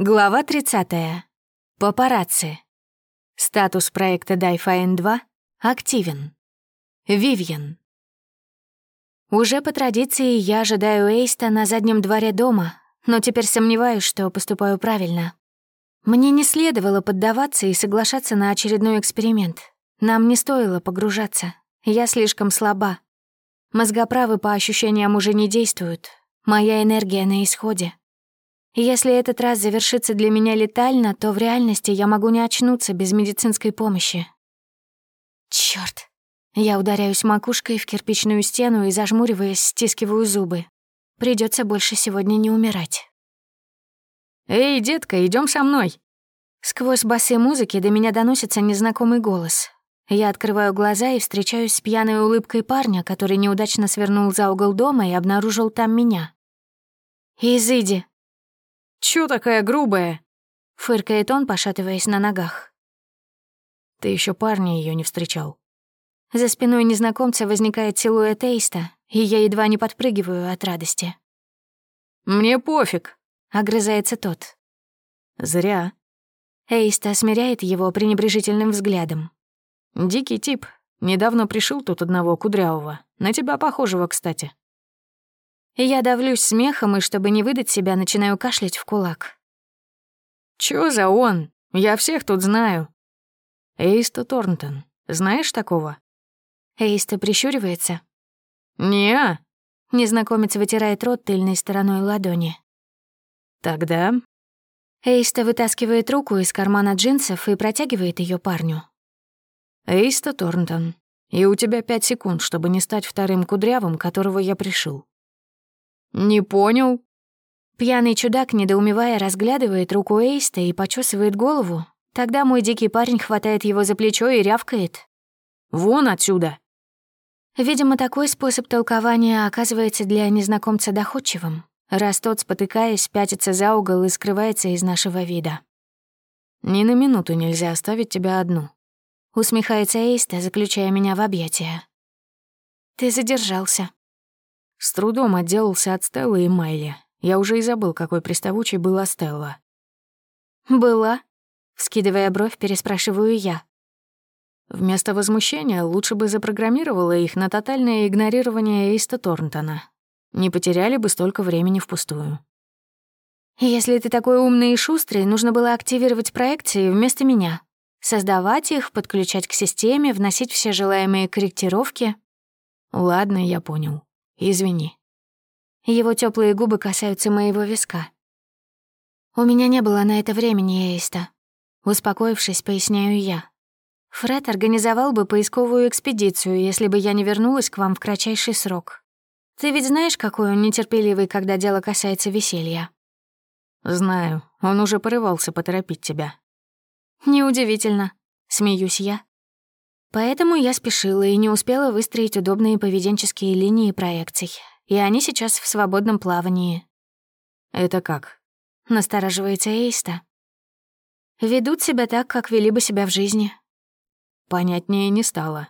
Глава 30. Папарацци. Статус проекта Дайфайн 2 активен. Вивьен. Уже по традиции я ожидаю Эйста на заднем дворе дома, но теперь сомневаюсь, что поступаю правильно. Мне не следовало поддаваться и соглашаться на очередной эксперимент. Нам не стоило погружаться. Я слишком слаба. Мозгоправы по ощущениям уже не действуют. Моя энергия на исходе. Если этот раз завершится для меня летально, то в реальности я могу не очнуться без медицинской помощи. Чёрт. Я ударяюсь макушкой в кирпичную стену и, зажмуриваясь, стискиваю зубы. Придется больше сегодня не умирать. «Эй, детка, идем со мной!» Сквозь басы музыки до меня доносится незнакомый голос. Я открываю глаза и встречаюсь с пьяной улыбкой парня, который неудачно свернул за угол дома и обнаружил там меня. «Изыди», «Чё такая грубая?» — фыркает он, пошатываясь на ногах. «Ты еще парня ее не встречал». За спиной незнакомца возникает силуэт Эйста, и я едва не подпрыгиваю от радости. «Мне пофиг», — огрызается тот. «Зря». Эйста смиряет его пренебрежительным взглядом. «Дикий тип. Недавно пришил тут одного кудрявого. На тебя похожего, кстати». Я давлюсь смехом и, чтобы не выдать себя, начинаю кашлять в кулак. «Чё за он? Я всех тут знаю». «Эйста Торнтон. Знаешь такого?» Эйста прищуривается. «Не-а». Незнакомец вытирает рот тыльной стороной ладони. «Тогда...» Эйста вытаскивает руку из кармана джинсов и протягивает ее парню. «Эйста Торнтон, и у тебя пять секунд, чтобы не стать вторым кудрявым, которого я пришил. «Не понял». Пьяный чудак, недоумевая, разглядывает руку Эйста и почесывает голову. Тогда мой дикий парень хватает его за плечо и рявкает. «Вон отсюда!» Видимо, такой способ толкования оказывается для незнакомца доходчивым, раз тот, спотыкаясь, пятится за угол и скрывается из нашего вида. «Ни на минуту нельзя оставить тебя одну», — усмехается Эйста, заключая меня в объятия. «Ты задержался», с трудом отделался от Стеллы и Майли. Я уже и забыл, какой приставучей была Стелла. «Была?» — вскидывая бровь, переспрашиваю я. Вместо возмущения лучше бы запрограммировала их на тотальное игнорирование Эйста Торнтона. Не потеряли бы столько времени впустую. «Если ты такой умный и шустрый, нужно было активировать проекции вместо меня. Создавать их, подключать к системе, вносить все желаемые корректировки». «Ладно, я понял. Извини. Его теплые губы касаются моего виска. У меня не было на это времени, Эйста. Успокоившись, поясняю я. Фред организовал бы поисковую экспедицию, если бы я не вернулась к вам в кратчайший срок. Ты ведь знаешь, какой он нетерпеливый, когда дело касается веселья? Знаю. Он уже порывался поторопить тебя. Неудивительно. Смеюсь я. Поэтому я спешила и не успела выстроить удобные поведенческие линии проекций. И они сейчас в свободном плавании. «Это как?» — настораживается Эйста. «Ведут себя так, как вели бы себя в жизни». Понятнее не стало.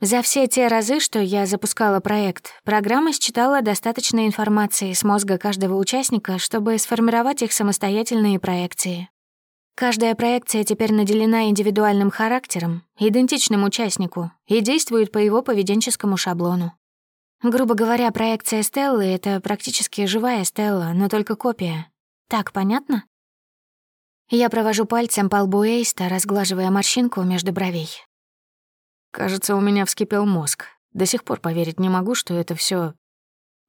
За все те разы, что я запускала проект, программа считала достаточно информации с мозга каждого участника, чтобы сформировать их самостоятельные проекции. Каждая проекция теперь наделена индивидуальным характером, идентичным участнику, и действует по его поведенческому шаблону. Грубо говоря, проекция Стеллы — это практически живая Стелла, но только копия. Так понятно? Я провожу пальцем по лбу Эйста, разглаживая морщинку между бровей. Кажется, у меня вскипел мозг. До сих пор поверить не могу, что это все.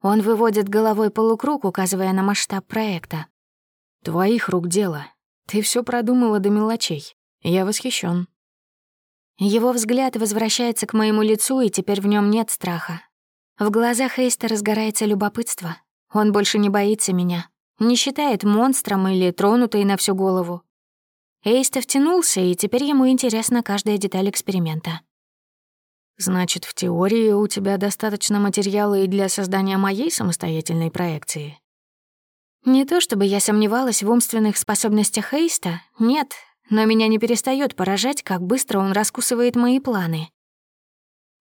Он выводит головой полукруг, указывая на масштаб проекта. Твоих рук дело. Ты все продумала до мелочей. Я восхищен. Его взгляд возвращается к моему лицу, и теперь в нем нет страха. В глазах Эйста разгорается любопытство. Он больше не боится меня, не считает монстром или тронутой на всю голову. Эйста втянулся, и теперь ему интересна каждая деталь эксперимента. «Значит, в теории у тебя достаточно материала и для создания моей самостоятельной проекции?» Не то чтобы я сомневалась в умственных способностях Эйста, нет, но меня не перестает поражать, как быстро он раскусывает мои планы.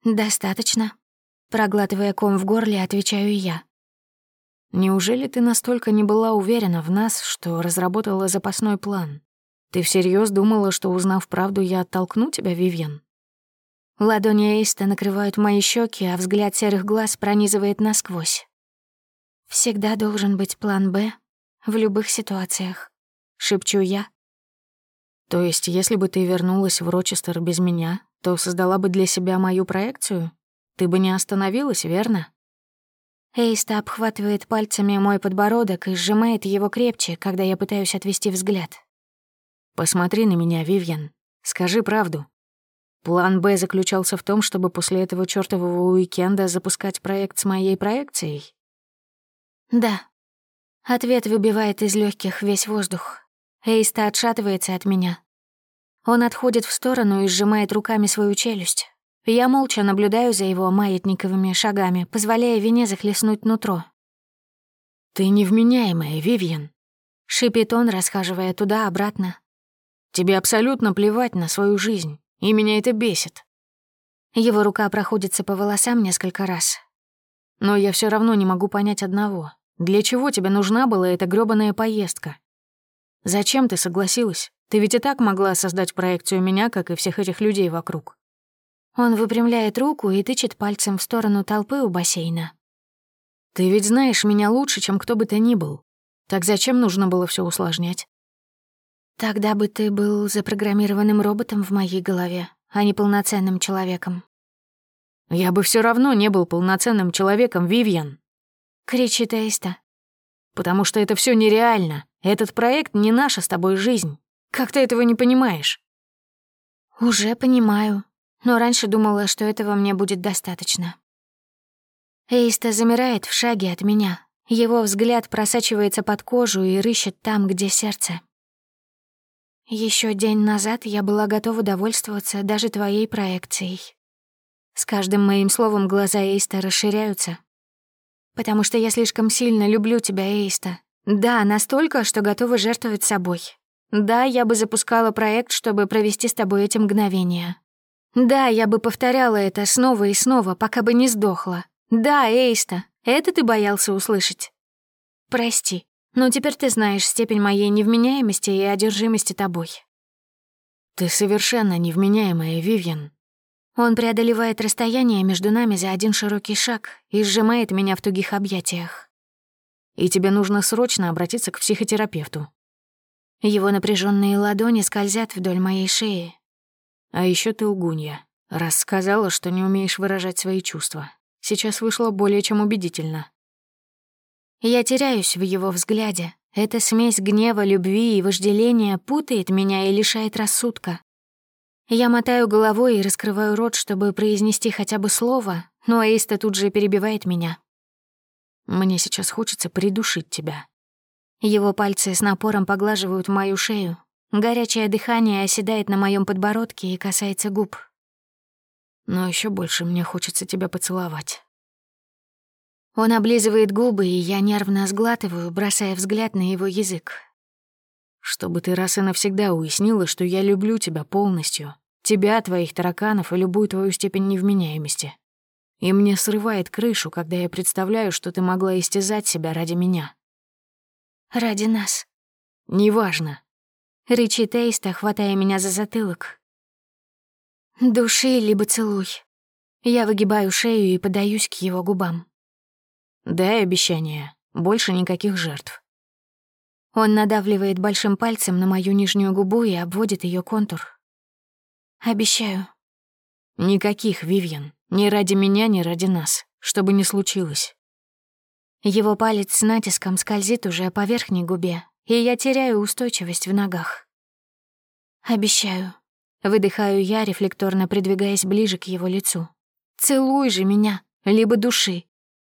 «Достаточно», — проглатывая ком в горле, отвечаю я. неужели ты настолько не была уверена в нас, что разработала запасной план? Ты всерьез думала, что, узнав правду, я оттолкну тебя, Вивьен? Ладони Эйста накрывают мои щеки, а взгляд серых глаз пронизывает насквозь. Всегда должен быть план «Б» в любых ситуациях, шепчу я. То есть, если бы ты вернулась в Рочестер без меня, то создала бы для себя мою проекцию? Ты бы не остановилась, верно? Эйста обхватывает пальцами мой подбородок и сжимает его крепче, когда я пытаюсь отвести взгляд. «Посмотри на меня, Вивьен. Скажи правду. План «Б» заключался в том, чтобы после этого чёртового уикенда запускать проект с моей проекцией?» «Да». Ответ выбивает из легких весь воздух. Эйста отшатывается от меня. Он отходит в сторону и сжимает руками свою челюсть. Я молча наблюдаю за его маятниковыми шагами, позволяя вине захлестнуть нутро. «Ты невменяемая, Вивьен», — шипит он, расхаживая туда-обратно. «Тебе абсолютно плевать на свою жизнь, и меня это бесит». Его рука проходится по волосам несколько раз. «Но я все равно не могу понять одного. Для чего тебе нужна была эта грёбаная поездка? Зачем ты согласилась? Ты ведь и так могла создать проекцию меня, как и всех этих людей вокруг. Он выпрямляет руку и тычет пальцем в сторону толпы у бассейна. «Ты ведь знаешь меня лучше, чем кто бы то ни был. Так зачем нужно было все усложнять?» «Тогда бы ты был запрограммированным роботом в моей голове, а не полноценным человеком». «Я бы все равно не был полноценным человеком, Вивьен!» — кричит Эйста. «Потому что это все нереально. Этот проект не наша с тобой жизнь. Как ты этого не понимаешь?» «Уже понимаю но раньше думала, что этого мне будет достаточно. Эйста замирает в шаге от меня. Его взгляд просачивается под кожу и рыщет там, где сердце. Еще день назад я была готова довольствоваться даже твоей проекцией. С каждым моим словом глаза Эйста расширяются. Потому что я слишком сильно люблю тебя, Эйста. Да, настолько, что готова жертвовать собой. Да, я бы запускала проект, чтобы провести с тобой эти мгновения. Да, я бы повторяла это снова и снова, пока бы не сдохла. Да, Эйста, это ты боялся услышать. Прости, но теперь ты знаешь степень моей невменяемости и одержимости тобой. Ты совершенно невменяемая, Вивьен. Он преодолевает расстояние между нами за один широкий шаг и сжимает меня в тугих объятиях. И тебе нужно срочно обратиться к психотерапевту. Его напряженные ладони скользят вдоль моей шеи, а еще ты угунья. Раз сказала, что не умеешь выражать свои чувства. Сейчас вышло более чем убедительно. Я теряюсь в его взгляде. Эта смесь гнева, любви и вожделения путает меня и лишает рассудка. Я мотаю головой и раскрываю рот, чтобы произнести хотя бы слово, но Эйста тут же перебивает меня. «Мне сейчас хочется придушить тебя». Его пальцы с напором поглаживают мою шею, Горячее дыхание оседает на моем подбородке и касается губ. Но еще больше мне хочется тебя поцеловать. Он облизывает губы, и я нервно сглатываю, бросая взгляд на его язык. Чтобы ты раз и навсегда уяснила, что я люблю тебя полностью. Тебя, твоих тараканов и любую твою степень невменяемости. И мне срывает крышу, когда я представляю, что ты могла истязать себя ради меня. Ради нас. Неважно. Рычит Эйста, хватая меня за затылок. «Души либо целуй». Я выгибаю шею и подаюсь к его губам. «Дай обещание. Больше никаких жертв». Он надавливает большим пальцем на мою нижнюю губу и обводит ее контур. «Обещаю». «Никаких, Вивьен. Ни ради меня, ни ради нас. Что бы ни случилось». Его палец с натиском скользит уже по верхней губе, и я теряю устойчивость в ногах. «Обещаю». Выдыхаю я, рефлекторно придвигаясь ближе к его лицу. «Целуй же меня, либо души.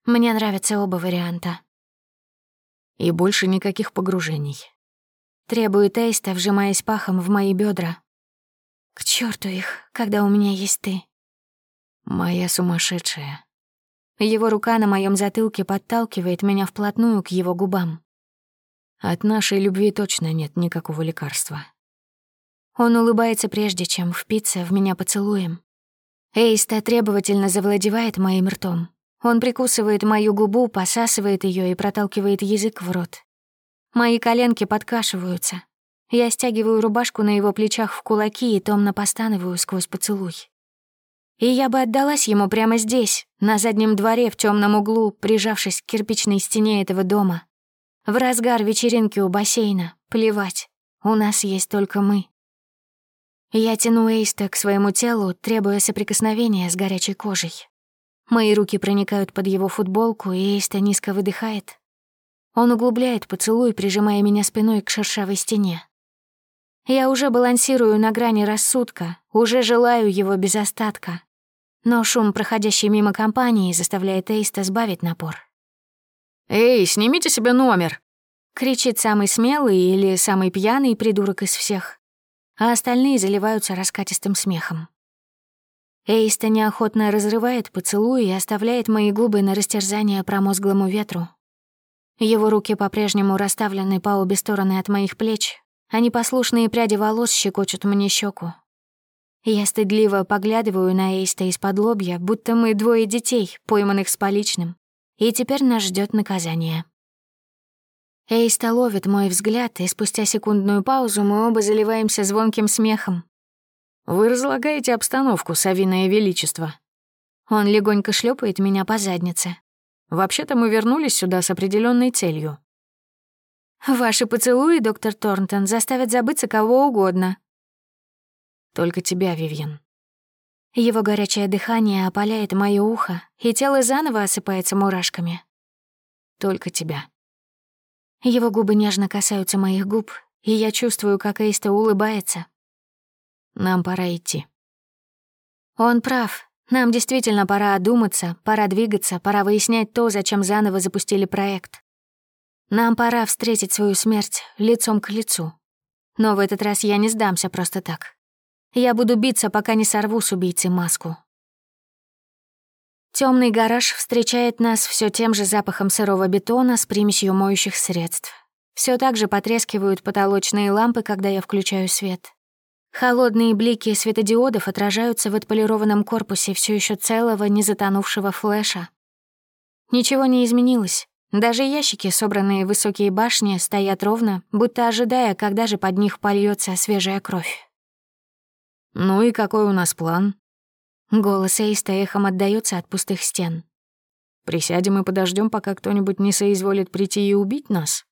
Мне нравятся оба варианта». И больше никаких погружений. Требует Эйста, вжимаясь пахом в мои бедра. К черту их, когда у меня есть ты. Моя сумасшедшая. Его рука на моем затылке подталкивает меня вплотную к его губам. От нашей любви точно нет никакого лекарства. Он улыбается прежде, чем впиться в меня поцелуем. Эйста требовательно завладевает моим ртом. Он прикусывает мою губу, посасывает ее и проталкивает язык в рот. Мои коленки подкашиваются. Я стягиваю рубашку на его плечах в кулаки и томно постанываю сквозь поцелуй. И я бы отдалась ему прямо здесь, на заднем дворе в темном углу, прижавшись к кирпичной стене этого дома. В разгар вечеринки у бассейна. Плевать. У нас есть только мы. Я тяну Эйста к своему телу, требуя соприкосновения с горячей кожей. Мои руки проникают под его футболку, и Эйста низко выдыхает. Он углубляет поцелуй, прижимая меня спиной к шершавой стене. Я уже балансирую на грани рассудка, уже желаю его без остатка. Но шум, проходящий мимо компании, заставляет Эйста сбавить напор. «Эй, снимите себе номер!» — кричит самый смелый или самый пьяный придурок из всех, а остальные заливаются раскатистым смехом. Эйста неохотно разрывает поцелуй и оставляет мои губы на растерзание промозглому ветру. Его руки по-прежнему расставлены по обе стороны от моих плеч, а непослушные пряди волос щекочут мне щеку. Я стыдливо поглядываю на Эйста из-под лобья, будто мы двое детей, пойманных с поличным, и теперь нас ждет наказание. Эйста ловит мой взгляд, и спустя секундную паузу мы оба заливаемся звонким смехом. «Вы разлагаете обстановку, Савиное Величество». Он легонько шлепает меня по заднице. «Вообще-то мы вернулись сюда с определенной целью». «Ваши поцелуи, доктор Торнтон, заставят забыться кого угодно». «Только тебя, Вивьен». Его горячее дыхание опаляет моё ухо, и тело заново осыпается мурашками. «Только тебя». Его губы нежно касаются моих губ, и я чувствую, как Эйста улыбается, нам пора идти». Он прав. Нам действительно пора одуматься, пора двигаться, пора выяснять то, зачем заново запустили проект. Нам пора встретить свою смерть лицом к лицу. Но в этот раз я не сдамся просто так. Я буду биться, пока не сорву с убийцы маску. Темный гараж встречает нас все тем же запахом сырого бетона с примесью моющих средств. Все так же потрескивают потолочные лампы, когда я включаю свет. Холодные блики светодиодов отражаются в отполированном корпусе все еще целого, не затонувшего флеша. Ничего не изменилось. Даже ящики, собранные в высокие башни, стоят ровно, будто ожидая, когда же под них польется свежая кровь. «Ну и какой у нас план?» Голос Эйста эхом отдаётся от пустых стен. «Присядем и подождем, пока кто-нибудь не соизволит прийти и убить нас?»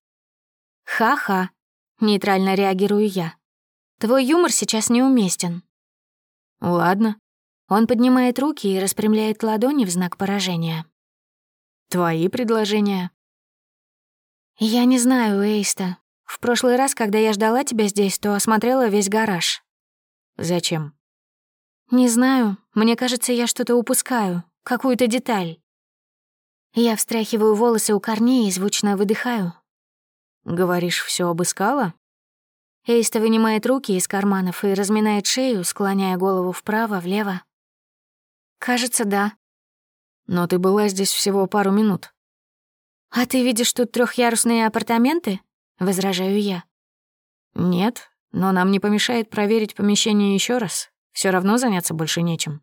«Ха-ха», — нейтрально реагирую я. Твой юмор сейчас неуместен». «Ладно». Он поднимает руки и распрямляет ладони в знак поражения. «Твои предложения?» «Я не знаю, Эйста. В прошлый раз, когда я ждала тебя здесь, то осмотрела весь гараж». «Зачем?» «Не знаю. Мне кажется, я что-то упускаю. Какую-то деталь». Я встряхиваю волосы у корней и звучно выдыхаю. «Говоришь, все обыскала?» Эйста вынимает руки из карманов и разминает шею, склоняя голову вправо-влево. «Кажется, да». «Но ты была здесь всего пару минут». «А ты видишь тут трехъярусные апартаменты?» — возражаю я. «Нет, но нам не помешает проверить помещение еще раз. Все равно заняться больше нечем.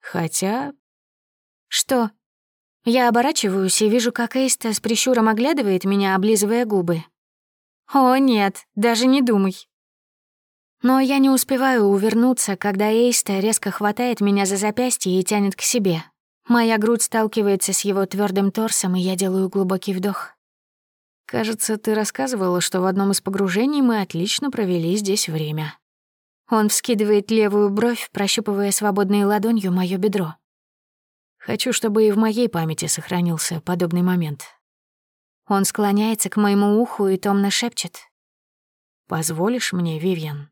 Хотя...» «Что?» Я оборачиваюсь и вижу, как Эйста с прищуром оглядывает меня, облизывая губы, «О, нет, даже не думай». Но я не успеваю увернуться, когда Эйста резко хватает меня за запястье и тянет к себе. Моя грудь сталкивается с его твердым торсом, и я делаю глубокий вдох. «Кажется, ты рассказывала, что в одном из погружений мы отлично провели здесь время». Он вскидывает левую бровь, прощупывая свободной ладонью моё бедро. «Хочу, чтобы и в моей памяти сохранился подобный момент. Он склоняется к моему уху и томно шепчет. «Позволишь мне, Вивьен?»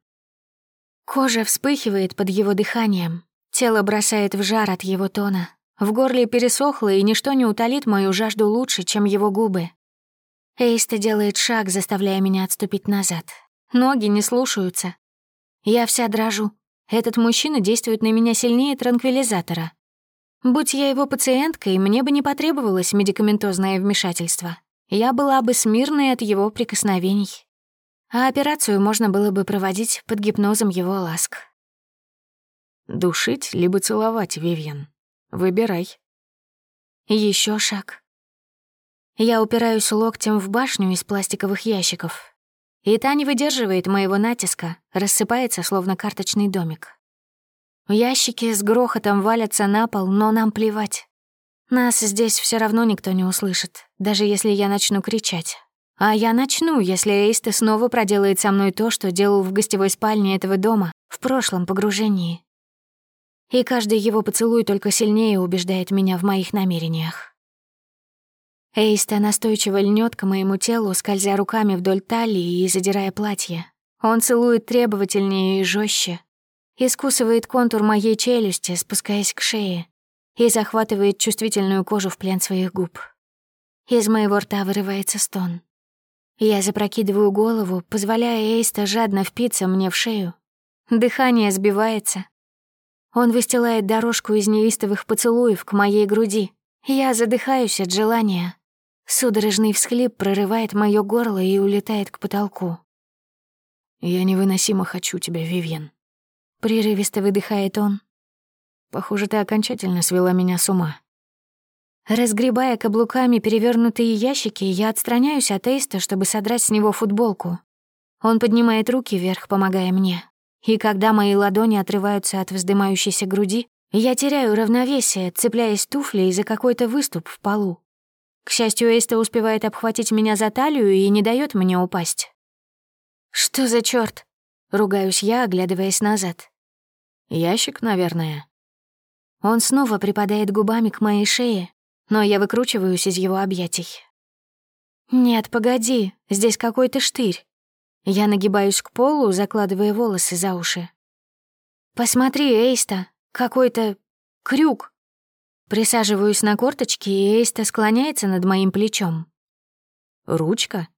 Кожа вспыхивает под его дыханием, тело бросает в жар от его тона. В горле пересохло, и ничто не утолит мою жажду лучше, чем его губы. Эйста делает шаг, заставляя меня отступить назад. Ноги не слушаются. Я вся дрожу. Этот мужчина действует на меня сильнее транквилизатора. Будь я его пациенткой, мне бы не потребовалось медикаментозное вмешательство я была бы смирной от его прикосновений. А операцию можно было бы проводить под гипнозом его ласк. «Душить либо целовать, Вивьен. Выбирай». Еще шаг. Я упираюсь локтем в башню из пластиковых ящиков. И та не выдерживает моего натиска, рассыпается, словно карточный домик. Ящики с грохотом валятся на пол, но нам плевать. Нас здесь все равно никто не услышит, даже если я начну кричать. А я начну, если Эйста снова проделает со мной то, что делал в гостевой спальне этого дома в прошлом погружении. И каждый его поцелуй только сильнее убеждает меня в моих намерениях. Эйста настойчиво льнет к моему телу, скользя руками вдоль талии и задирая платье. Он целует требовательнее и жестче, искусывает контур моей челюсти, спускаясь к шее, и захватывает чувствительную кожу в плен своих губ. Из моего рта вырывается стон. Я запрокидываю голову, позволяя Эйста жадно впиться мне в шею. Дыхание сбивается. Он выстилает дорожку из неистовых поцелуев к моей груди. Я задыхаюсь от желания. Судорожный всхлип прорывает моё горло и улетает к потолку. «Я невыносимо хочу тебя, Вивьен», — прерывисто выдыхает он. «Похоже, ты окончательно свела меня с ума». Разгребая каблуками перевернутые ящики, я отстраняюсь от Эйста, чтобы содрать с него футболку. Он поднимает руки вверх, помогая мне. И когда мои ладони отрываются от вздымающейся груди, я теряю равновесие, цепляясь туфлей за какой-то выступ в полу. К счастью, Эйста успевает обхватить меня за талию и не дает мне упасть. «Что за чёрт?» — ругаюсь я, оглядываясь назад. «Ящик, наверное». Он снова припадает губами к моей шее, но я выкручиваюсь из его объятий. «Нет, погоди, здесь какой-то штырь». Я нагибаюсь к полу, закладывая волосы за уши. «Посмотри, Эйста, какой-то крюк». Присаживаюсь на корточки, и Эйста склоняется над моим плечом. «Ручка?»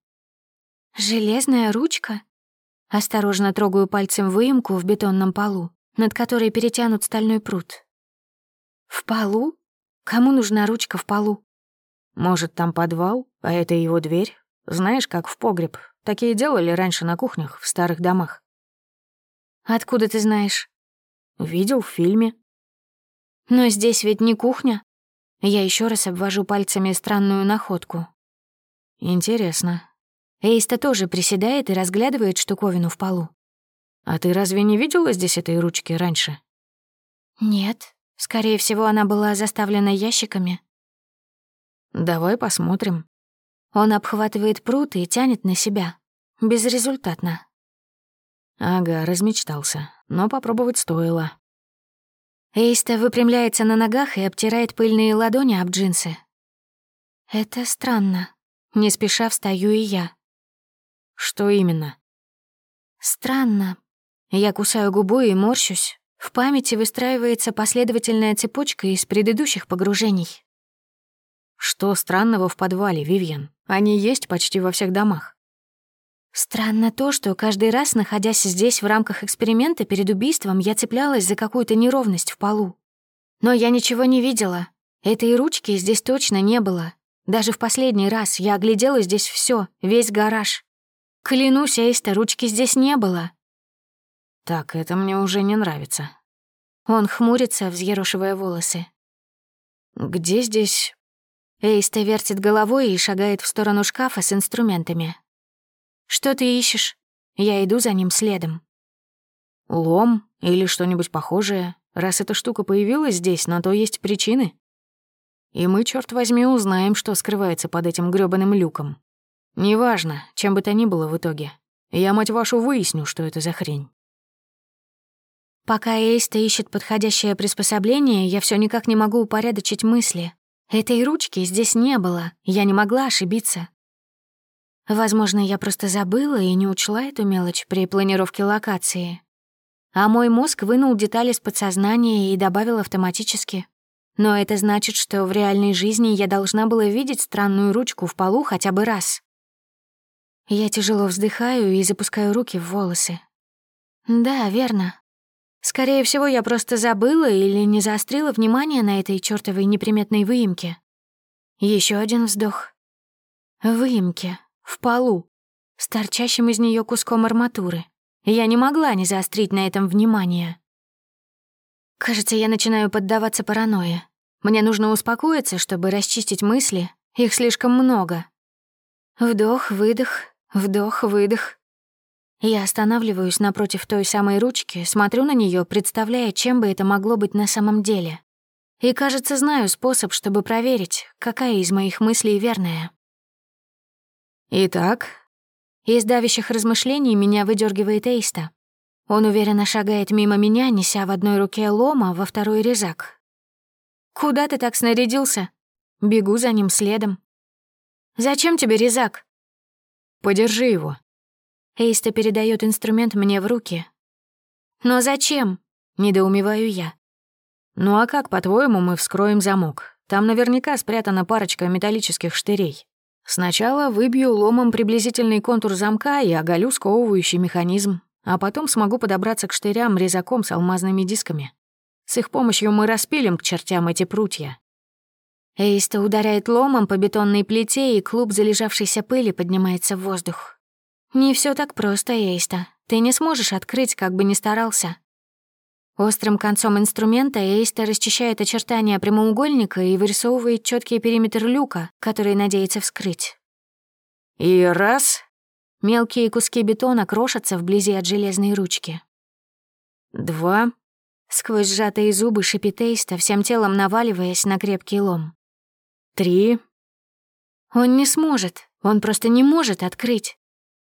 «Железная ручка?» Осторожно трогаю пальцем выемку в бетонном полу, над которой перетянут стальной пруд. «В полу? Кому нужна ручка в полу? Может, там подвал, а это его дверь? Знаешь, как в погреб. Такие делали раньше на кухнях, в старых домах. Откуда ты знаешь? Видел в фильме. Но здесь ведь не кухня. Я еще раз обвожу пальцами странную находку. Интересно. Эйста тоже приседает и разглядывает штуковину в полу. А ты разве не видела здесь этой ручки раньше? Нет. Скорее всего, она была заставлена ящиками. Давай посмотрим. Он обхватывает пруд и тянет на себя. Безрезультатно. Ага, размечтался. Но попробовать стоило. Эйста выпрямляется на ногах и обтирает пыльные ладони об джинсы. Это странно. Не спеша встаю и я. Что именно? Странно. Я кусаю губу и морщусь. В памяти выстраивается последовательная цепочка из предыдущих погружений. Что странного в подвале, Вивьен? Они есть почти во всех домах. Странно то, что каждый раз, находясь здесь в рамках эксперимента перед убийством, я цеплялась за какую-то неровность в полу. Но я ничего не видела. Этой ручки здесь точно не было. Даже в последний раз я оглядела здесь все, весь гараж. Клянусь, Эйста, ручки здесь не было. Так, это мне уже не нравится. Он хмурится, взъерошивая волосы. Где здесь... Эйста вертит головой и шагает в сторону шкафа с инструментами. «Что ты ищешь?» Я иду за ним следом. Лом или что-нибудь похожее. Раз эта штука появилась здесь, на то есть причины. И мы, черт возьми, узнаем, что скрывается под этим грёбаным люком. Неважно, чем бы то ни было в итоге. Я, мать вашу, выясню, что это за хрень. Пока Эйста ищет подходящее приспособление, я все никак не могу упорядочить мысли. Этой ручки здесь не было, я не могла ошибиться. Возможно, я просто забыла и не учла эту мелочь при планировке локации. А мой мозг вынул детали с подсознания и добавил автоматически. Но это значит, что в реальной жизни я должна была видеть странную ручку в полу хотя бы раз. Я тяжело вздыхаю и запускаю руки в волосы. Да, верно. Скорее всего, я просто забыла или не заострила внимание на этой чёртовой неприметной выемке. Еще один вздох. Выемки. В полу. С торчащим из нее куском арматуры. Я не могла не заострить на этом внимание. Кажется, я начинаю поддаваться паранойе. Мне нужно успокоиться, чтобы расчистить мысли. Их слишком много. Вдох, выдох, вдох, выдох. Я останавливаюсь напротив той самой ручки, смотрю на нее, представляя, чем бы это могло быть на самом деле. И, кажется, знаю способ, чтобы проверить, какая из моих мыслей верная. Итак, из давящих размышлений меня выдергивает Эйста. Он уверенно шагает мимо меня, неся в одной руке лома, во второй — резак. «Куда ты так снарядился?» Бегу за ним следом. «Зачем тебе резак?» «Подержи его». Эйста передает инструмент мне в руки. «Но зачем?» — недоумеваю я. «Ну а как, по-твоему, мы вскроем замок? Там наверняка спрятана парочка металлических штырей. Сначала выбью ломом приблизительный контур замка и оголю сковывающий механизм, а потом смогу подобраться к штырям резаком с алмазными дисками. С их помощью мы распилим к чертям эти прутья. Эйста ударяет ломом по бетонной плите, и клуб залежавшейся пыли поднимается в воздух. Не все так просто, Эйста. Ты не сможешь открыть, как бы ни старался. Острым концом инструмента Эйста расчищает очертания прямоугольника и вырисовывает четкий периметр люка, который надеется вскрыть. И раз. Мелкие куски бетона крошатся вблизи от железной ручки. Два. Сквозь сжатые зубы шипит Эйста, всем телом наваливаясь на крепкий лом. Три. Он не сможет, он просто не может открыть.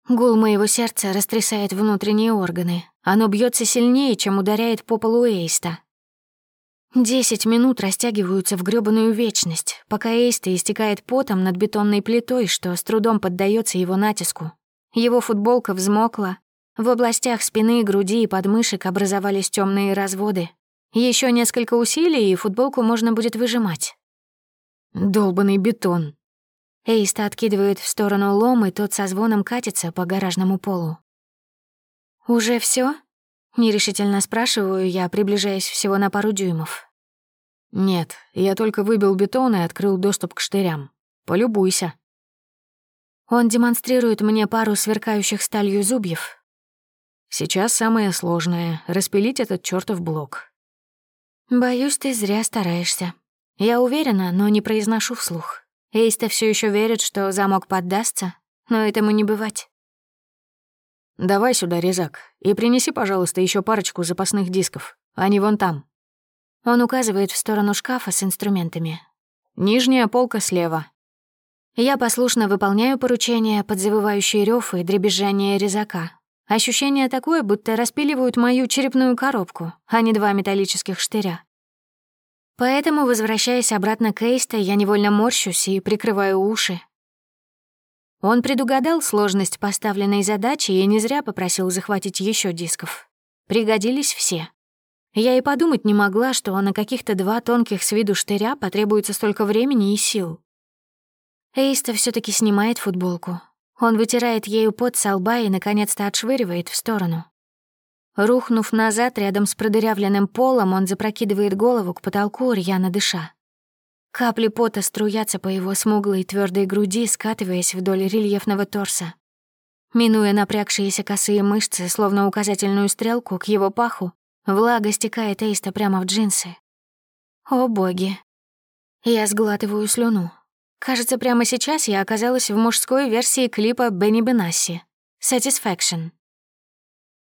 Гул моего сердца растрясает внутренние органы. Оно бьется сильнее, чем ударяет по полу Эйста. Десять минут растягиваются в грёбаную вечность, пока Эйста истекает потом над бетонной плитой, что с трудом поддается его натиску. Его футболка взмокла. В областях спины, груди и подмышек образовались темные разводы. Еще несколько усилий, и футболку можно будет выжимать. Долбанный бетон. Эйста откидывает в сторону лом, и тот со звоном катится по гаражному полу. «Уже все? нерешительно спрашиваю я, приближаясь всего на пару дюймов. «Нет, я только выбил бетон и открыл доступ к штырям. Полюбуйся». Он демонстрирует мне пару сверкающих сталью зубьев. «Сейчас самое сложное — распилить этот чертов блок». «Боюсь, ты зря стараешься. Я уверена, но не произношу вслух». Эйста все еще верит, что замок поддастся, но этому не бывать. «Давай сюда резак и принеси, пожалуйста, еще парочку запасных дисков. Они вон там». Он указывает в сторону шкафа с инструментами. «Нижняя полка слева». Я послушно выполняю поручение под завывающий рёв и дребезжание резака. Ощущение такое, будто распиливают мою черепную коробку, а не два металлических штыря. Поэтому, возвращаясь обратно к Эйста, я невольно морщусь и прикрываю уши. Он предугадал сложность поставленной задачи и не зря попросил захватить еще дисков. Пригодились все. Я и подумать не могла, что на каких-то два тонких с виду штыря потребуется столько времени и сил. Эйста все таки снимает футболку. Он вытирает ею пот со лба и, наконец-то, отшвыривает в сторону. Рухнув назад рядом с продырявленным полом, он запрокидывает голову к потолку, рьяно дыша. Капли пота струятся по его смуглой твердой груди, скатываясь вдоль рельефного торса. Минуя напрягшиеся косые мышцы, словно указательную стрелку, к его паху, влага стекает Эйста прямо в джинсы. О боги. Я сглатываю слюну. Кажется, прямо сейчас я оказалась в мужской версии клипа Бенни Бенасси «Satisfaction».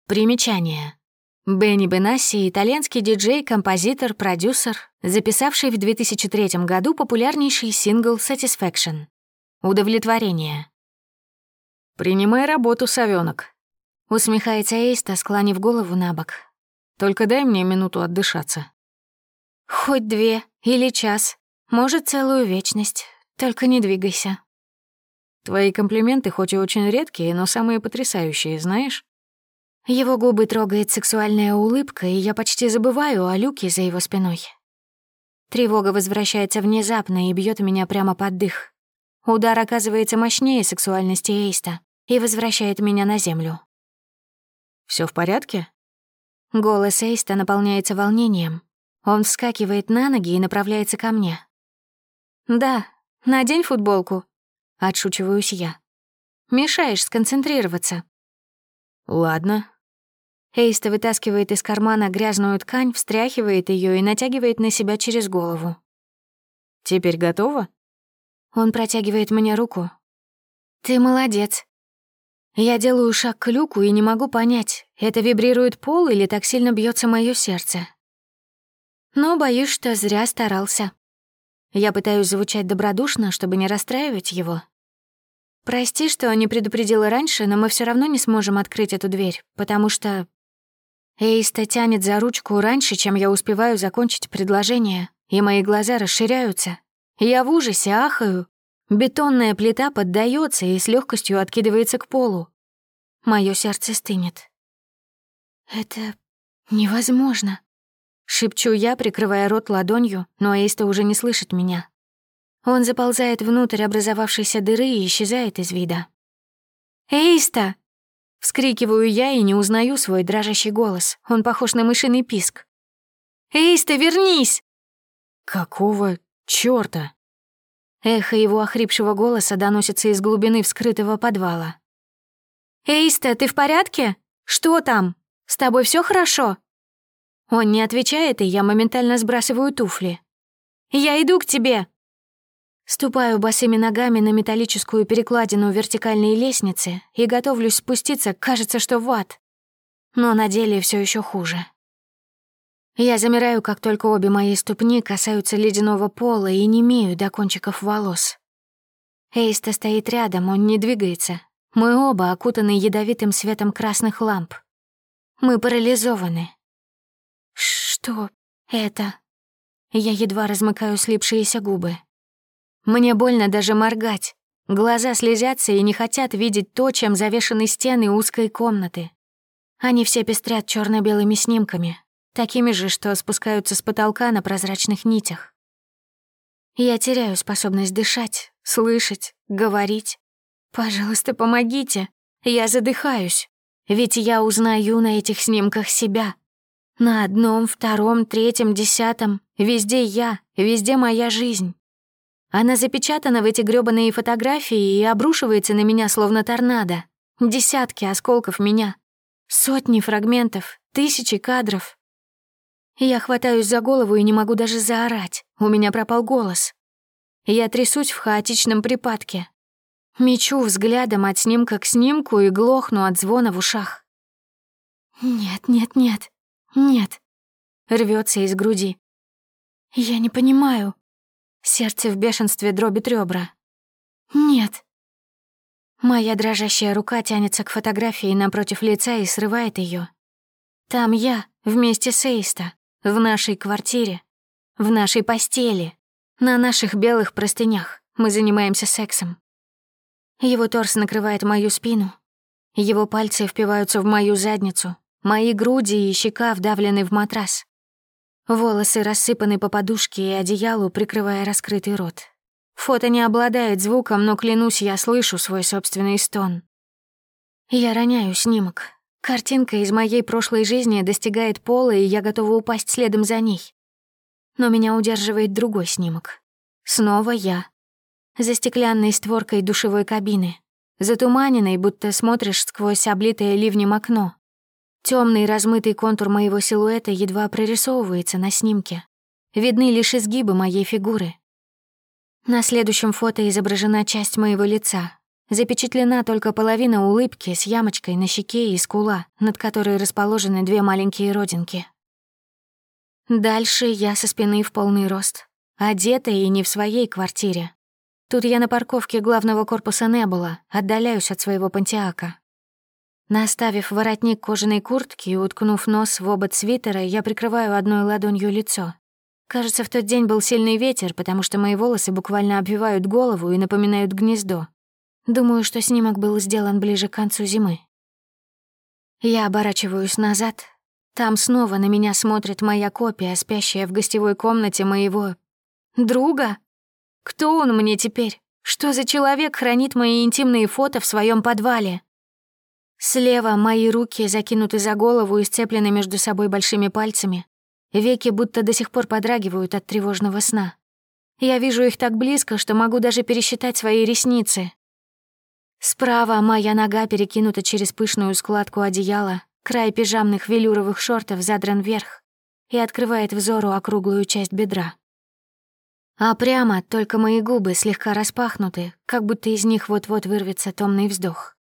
Примечание. Бенни Бенасси — итальянский диджей, композитор, продюсер, записавший в 2003 году популярнейший сингл «Satisfaction» — «Удовлетворение». «Принимай работу, совёнок», — усмехается Эйста, склонив голову на бок. «Только дай мне минуту отдышаться». «Хоть две или час, может, целую вечность, только не двигайся». «Твои комплименты хоть и очень редкие, но самые потрясающие, знаешь?» Его губы трогает сексуальная улыбка, и я почти забываю о люке за его спиной. Тревога возвращается внезапно и бьет меня прямо под дых. Удар оказывается мощнее сексуальности Эйста и возвращает меня на землю. Все в порядке?» Голос Эйста наполняется волнением. Он вскакивает на ноги и направляется ко мне. «Да, надень футболку», — отшучиваюсь я. «Мешаешь сконцентрироваться». «Ладно, Эйста вытаскивает из кармана грязную ткань, встряхивает ее и натягивает на себя через голову. Теперь готова?» Он протягивает мне руку. «Ты молодец». Я делаю шаг к люку и не могу понять, это вибрирует пол или так сильно бьется мое сердце. Но боюсь, что зря старался. Я пытаюсь звучать добродушно, чтобы не расстраивать его. «Прости, что не предупредила раньше, но мы все равно не сможем открыть эту дверь, потому что...» Эйста тянет за ручку раньше, чем я успеваю закончить предложение, и мои глаза расширяются. Я в ужасе ахаю. Бетонная плита поддается и с легкостью откидывается к полу. Мое сердце стынет. «Это невозможно», — шепчу я, прикрывая рот ладонью, но Эйста уже не слышит меня. Он заползает внутрь образовавшейся дыры и исчезает из вида. «Эйста!» Вскрикиваю я и не узнаю свой дрожащий голос. Он похож на мышиный писк. «Эйста, вернись!» «Какого чёрта?» Эхо его охрипшего голоса доносится из глубины вскрытого подвала. «Эйста, ты в порядке? Что там? С тобой все хорошо?» Он не отвечает, и я моментально сбрасываю туфли. «Я иду к тебе!» Ступаю босыми ногами на металлическую перекладину вертикальной лестницы и готовлюсь спуститься, кажется, что в ад. Но на деле все еще хуже. Я замираю, как только обе мои ступни касаются ледяного пола и не имею до кончиков волос. Эйста стоит рядом, он не двигается. Мы оба окутаны ядовитым светом красных ламп. Мы парализованы. Что это? Я едва размыкаю слипшиеся губы. Мне больно даже моргать. Глаза слезятся и не хотят видеть то, чем завешаны стены узкой комнаты. Они все пестрят черно белыми снимками, такими же, что спускаются с потолка на прозрачных нитях. Я теряю способность дышать, слышать, говорить. Пожалуйста, помогите. Я задыхаюсь. Ведь я узнаю на этих снимках себя. На одном, втором, третьем, десятом. Везде я, везде моя жизнь. Она запечатана в эти грёбаные фотографии и обрушивается на меня словно торнадо. Десятки осколков меня. Сотни фрагментов, тысячи кадров. Я хватаюсь за голову и не могу даже заорать. У меня пропал голос. Я трясусь в хаотичном припадке. Мечу взглядом от снимка к снимку и глохну от звона в ушах. «Нет, нет, нет, нет», — рвется из груди. «Я не понимаю. Сердце в бешенстве дробит ребра. Нет. Моя дрожащая рука тянется к фотографии напротив лица и срывает ее. Там я, вместе с Эйста, в нашей квартире, в нашей постели, на наших белых простынях. Мы занимаемся сексом. Его торс накрывает мою спину. Его пальцы впиваются в мою задницу. Мои груди и щека вдавлены в матрас. Волосы рассыпаны по подушке и одеялу, прикрывая раскрытый рот. Фото не обладает звуком, но, клянусь, я слышу свой собственный стон. Я роняю снимок. Картинка из моей прошлой жизни достигает пола, и я готова упасть следом за ней. Но меня удерживает другой снимок. Снова я. За стеклянной створкой душевой кабины. Затуманенной, будто смотришь сквозь облитое ливнем окно. Темный размытый контур моего силуэта едва прорисовывается на снимке. Видны лишь изгибы моей фигуры. На следующем фото изображена часть моего лица. Запечатлена только половина улыбки с ямочкой на щеке и скула, над которой расположены две маленькие родинки. Дальше я со спины в полный рост, одетая и не в своей квартире. Тут я на парковке главного корпуса не была, отдаляюсь от своего пантеака. Наставив воротник кожаной куртки и уткнув нос в обод свитера, я прикрываю одной ладонью лицо. Кажется, в тот день был сильный ветер, потому что мои волосы буквально обвивают голову и напоминают гнездо. Думаю, что снимок был сделан ближе к концу зимы. Я оборачиваюсь назад. Там снова на меня смотрит моя копия, спящая в гостевой комнате моего... друга? Кто он мне теперь? Что за человек хранит мои интимные фото в своем подвале? Слева мои руки закинуты за голову и сцеплены между собой большими пальцами. Веки будто до сих пор подрагивают от тревожного сна. Я вижу их так близко, что могу даже пересчитать свои ресницы. Справа моя нога перекинута через пышную складку одеяла, край пижамных велюровых шортов задран вверх и открывает взору округлую часть бедра. а прямо только мои губы слегка распахнуты, как будто из них вот-вот вырвется томный вздох.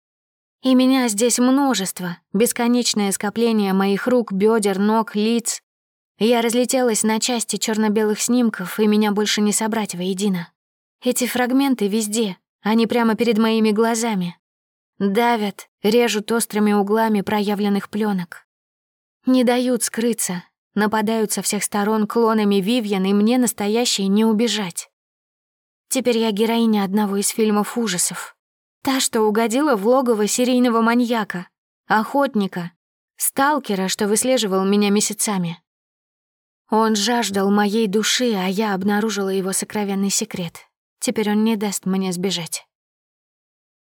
И меня здесь множество, бесконечное скопление моих рук, бедер, ног, лиц. Я разлетелась на части черно белых снимков, и меня больше не собрать воедино. Эти фрагменты везде, они прямо перед моими глазами. Давят, режут острыми углами проявленных пленок. Не дают скрыться, нападают со всех сторон клонами Вивьен, и мне настоящей не убежать. Теперь я героиня одного из фильмов ужасов. Та, что угодила в логово серийного маньяка, охотника, сталкера, что выслеживал меня месяцами. Он жаждал моей души, а я обнаружила его сокровенный секрет. Теперь он не даст мне сбежать.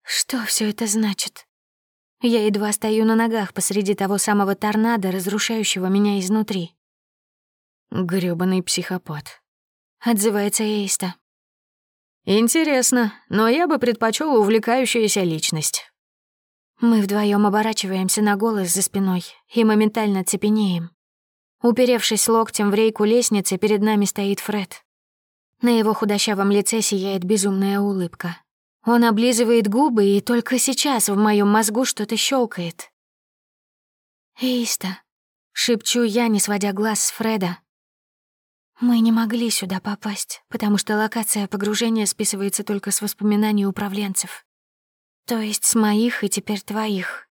Что все это значит? Я едва стою на ногах посреди того самого торнадо, разрушающего меня изнутри. Грёбаный психопат. Отзывается Эйста. Интересно, но я бы предпочел увлекающуюся личность. Мы вдвоем оборачиваемся на голос за спиной и моментально цепенеем. Уперевшись локтем в рейку лестницы, перед нами стоит Фред. На его худощавом лице сияет безумная улыбка. Он облизывает губы, и только сейчас в моем мозгу что-то щелкает. «Эйста», — шепчу я, не сводя глаз с Фреда. «Мы не могли сюда попасть, потому что локация погружения списывается только с воспоминаний управленцев. То есть с моих и теперь твоих.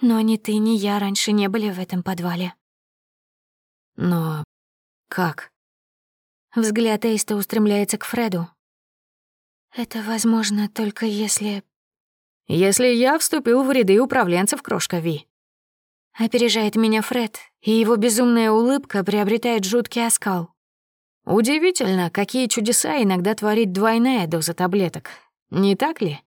Но ни ты, ни я раньше не были в этом подвале». «Но как?» Взгляд Эйста устремляется к Фреду. «Это возможно только если...» «Если я вступил в ряды управленцев крошка Ви». Опережает меня Фред, и его безумная улыбка приобретает жуткий оскал. Удивительно, какие чудеса иногда творит двойная доза таблеток, не так ли?